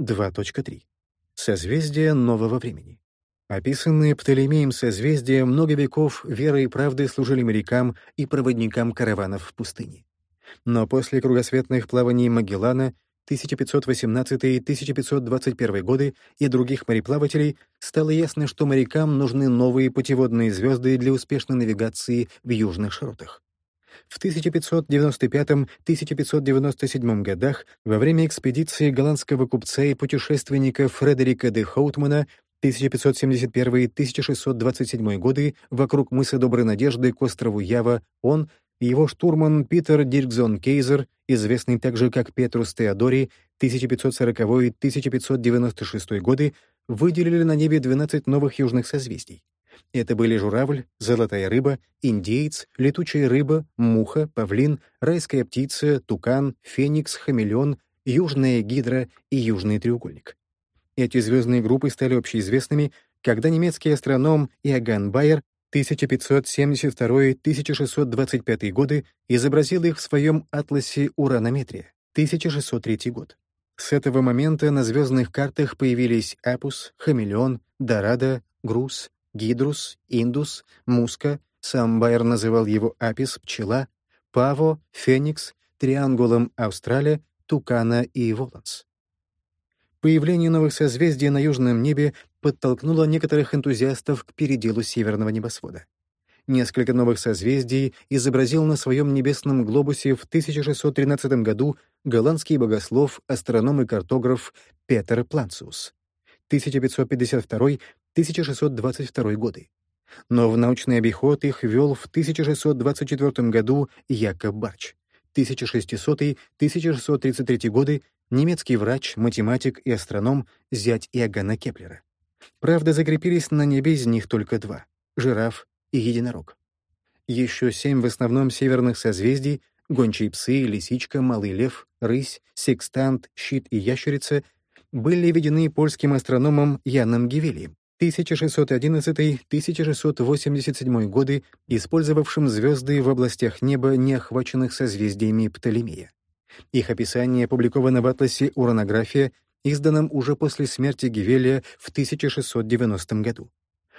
2.3. Созвездие нового времени. Описанные Птолемеем созвездия много веков верой и правдой служили морякам и проводникам караванов в пустыне. Но после кругосветных плаваний Магеллана 1518-1521 годы и других мореплавателей стало ясно, что морякам нужны новые путеводные звезды для успешной навигации в южных широтах. В 1595-1597 годах во время экспедиции голландского купца и путешественника Фредерика де Хоутмана 1571-1627 годы вокруг мыса Доброй Надежды к острову Ява он и его штурман Питер Диркзон Кейзер, известный также как Петрус Теодори, 1540-1596 годы, выделили на небе 12 новых южных созвездий. Это были журавль, золотая рыба, индеец, летучая рыба, муха, павлин, райская птица, тукан, феникс, хамелеон, южная гидра и южный треугольник. Эти звездные группы стали общеизвестными, когда немецкий астроном Иоганн Байер 1572-1625 годы изобразил их в своем атласе «Уранометрия» 1603 год. С этого момента на звездных картах появились Апус, Хамелеон, Дорадо, Груз, Гидрус, Индус, Муска, сам Байер называл его Апис, Пчела, Паво, Феникс, Триангулом Австралия, Тукана и Воланс. Появление новых созвездий на южном небе подтолкнуло некоторых энтузиастов к переделу северного небосвода. Несколько новых созвездий изобразил на своем небесном глобусе в 1613 году голландский богослов, астроном и картограф Петер Планциус. 1552-1622 годы. Но в научный обиход их ввел в 1624 году Якоб Барч. 1600-1633 годы немецкий врач, математик и астроном, зять Иоганна Кеплера. Правда, закрепились на небе из них только два — жираф и единорог. Еще семь в основном северных созвездий — гончие псы, лисичка, малый лев, рысь, секстант, щит и ящерица — были введены польским астрономом Яном Гевелием 1611-1687 годы, использовавшим звезды в областях неба, не охваченных созвездиями Птолемея. Их описание опубликовано в атласе «Уранография», изданном уже после смерти Гевелия в 1690 году.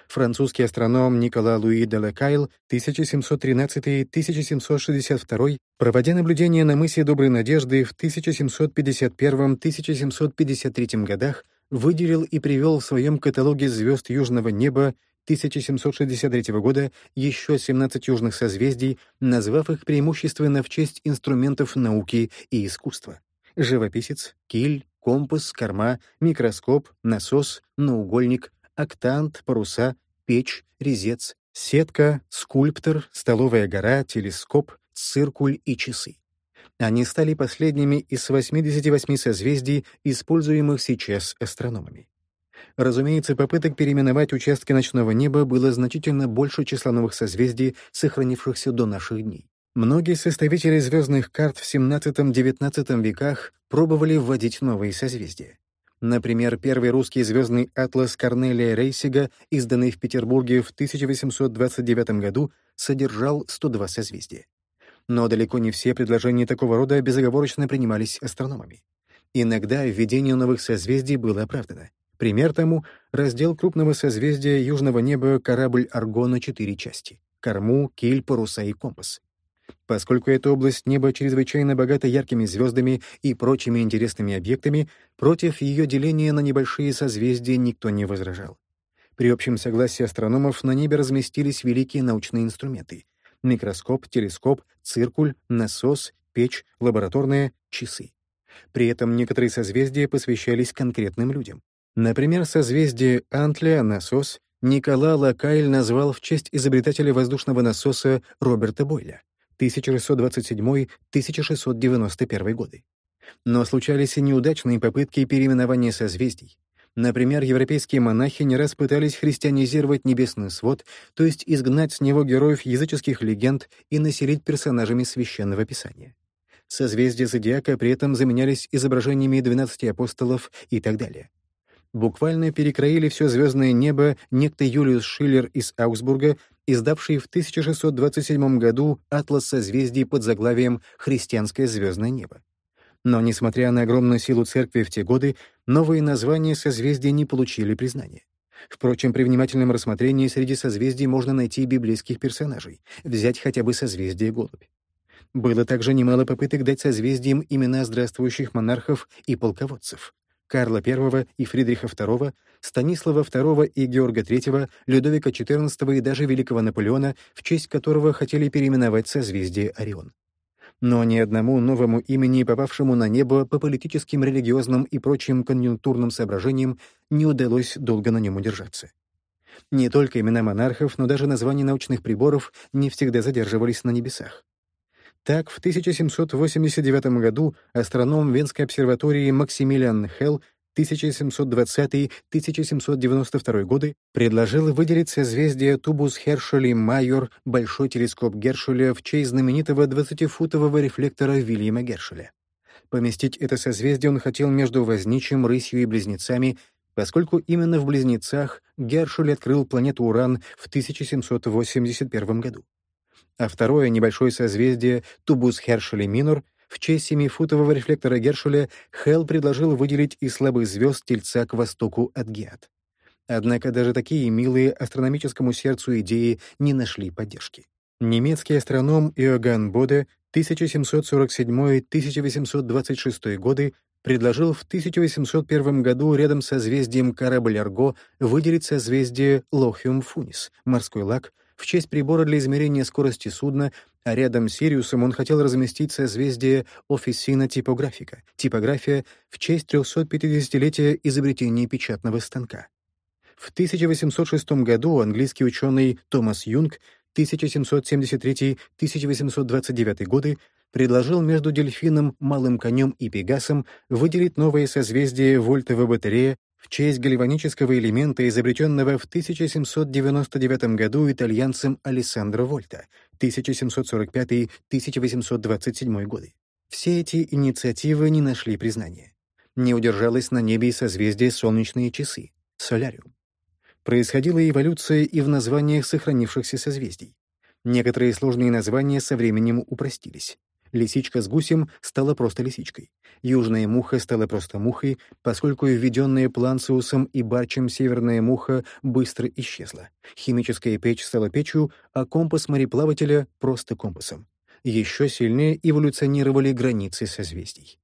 Французский астроном Никола Луи де Лекайл 1713-1762, проводя наблюдения на мысе Доброй Надежды в 1751-1753 годах, выделил и привел в своем каталоге звезд южного неба 1763 года еще 17 южных созвездий, назвав их преимущественно в честь инструментов науки и искусства. Живописец, киль, компас, корма, микроскоп, насос, наугольник, октант, паруса, печь, резец, сетка, скульптор, столовая гора, телескоп, циркуль и часы. Они стали последними из 88 созвездий, используемых сейчас астрономами. Разумеется, попыток переименовать участки ночного неба было значительно больше числа новых созвездий, сохранившихся до наших дней. Многие составители звездных карт в XVII-XIX веках пробовали вводить новые созвездия. Например, первый русский звездный атлас Корнелия Рейсига, изданный в Петербурге в 1829 году, содержал 102 созвездия. Но далеко не все предложения такого рода безоговорочно принимались астрономами. Иногда введение новых созвездий было оправдано. Пример тому — раздел крупного созвездия южного неба корабль «Арго» на четыре части — корму, киль, паруса и компас. Поскольку эта область неба чрезвычайно богата яркими звездами и прочими интересными объектами, против ее деления на небольшие созвездия никто не возражал. При общем согласии астрономов на небе разместились великие научные инструменты — микроскоп, телескоп, циркуль, насос, печь, лабораторные, часы. При этом некоторые созвездия посвящались конкретным людям. Например, созвездие Антля, насос, Никола Лакайль назвал в честь изобретателя воздушного насоса Роберта Бойля. 1627-1691 годы. Но случались и неудачные попытки переименования созвездий. Например, европейские монахи не раз пытались христианизировать небесный свод, то есть изгнать с него героев языческих легенд и населить персонажами священного писания. Созвездия зодиака при этом заменялись изображениями 12 апостолов и так далее буквально перекроили все звездное небо некто Юлиус Шиллер из Аугсбурга, издавший в 1627 году «Атлас созвездий» под заглавием «Христианское звездное небо». Но, несмотря на огромную силу церкви в те годы, новые названия созвездий не получили признания. Впрочем, при внимательном рассмотрении среди созвездий можно найти библейских персонажей, взять хотя бы созвездие Голубь. Было также немало попыток дать созвездиям имена здравствующих монархов и полководцев. Карла I и Фридриха II, Станислава II и Георга III, Людовика XIV и даже Великого Наполеона, в честь которого хотели переименовать созвездие Орион. Но ни одному новому имени, попавшему на небо по политическим, религиозным и прочим конъюнктурным соображениям, не удалось долго на нем удержаться. Не только имена монархов, но даже названия научных приборов не всегда задерживались на небесах. Так, в 1789 году астроном Венской обсерватории Максимилиан Хелл 1720-1792 годы предложил выделить созвездие Тубус Хершели Майор Большой телескоп Гершеля в честь знаменитого 20-футового рефлектора Вильяма Гершеля. Поместить это созвездие он хотел между Возничим, Рысью и Близнецами, поскольку именно в Близнецах Гершель открыл планету Уран в 1781 году а второе небольшое созвездие Тубус Хершеля Минор в честь семифутового рефлектора Гершеля Хелл предложил выделить из слабых звезд Тельца к востоку от Геат. Однако даже такие милые астрономическому сердцу идеи не нашли поддержки. Немецкий астроном Иоганн Боде 1747-1826 годы предложил в 1801 году рядом с созвездием Корабль-Арго выделить созвездие Лохиум-Фунис, морской лак, в честь прибора для измерения скорости судна, а рядом с Сириусом он хотел разместить созвездие Офисина типографика, типография в честь 350-летия изобретения печатного станка. В 1806 году английский ученый Томас Юнг 1773-1829 годы предложил между дельфином, малым конем и пегасом выделить новое созвездие вольтовой батарея в честь гальванического элемента, изобретенного в 1799 году итальянцем Алессандро Вольта, 1745-1827 годы. Все эти инициативы не нашли признания. Не удержалось на небе и созвездие солнечные часы — соляриум. Происходила эволюция и в названиях сохранившихся созвездий. Некоторые сложные названия со временем упростились. Лисичка с гусем стала просто лисичкой. Южная муха стала просто мухой, поскольку введенная Планциусом и Барчем северная муха быстро исчезла. Химическая печь стала печью, а компас мореплавателя — просто компасом. Еще сильнее эволюционировали границы созвездий.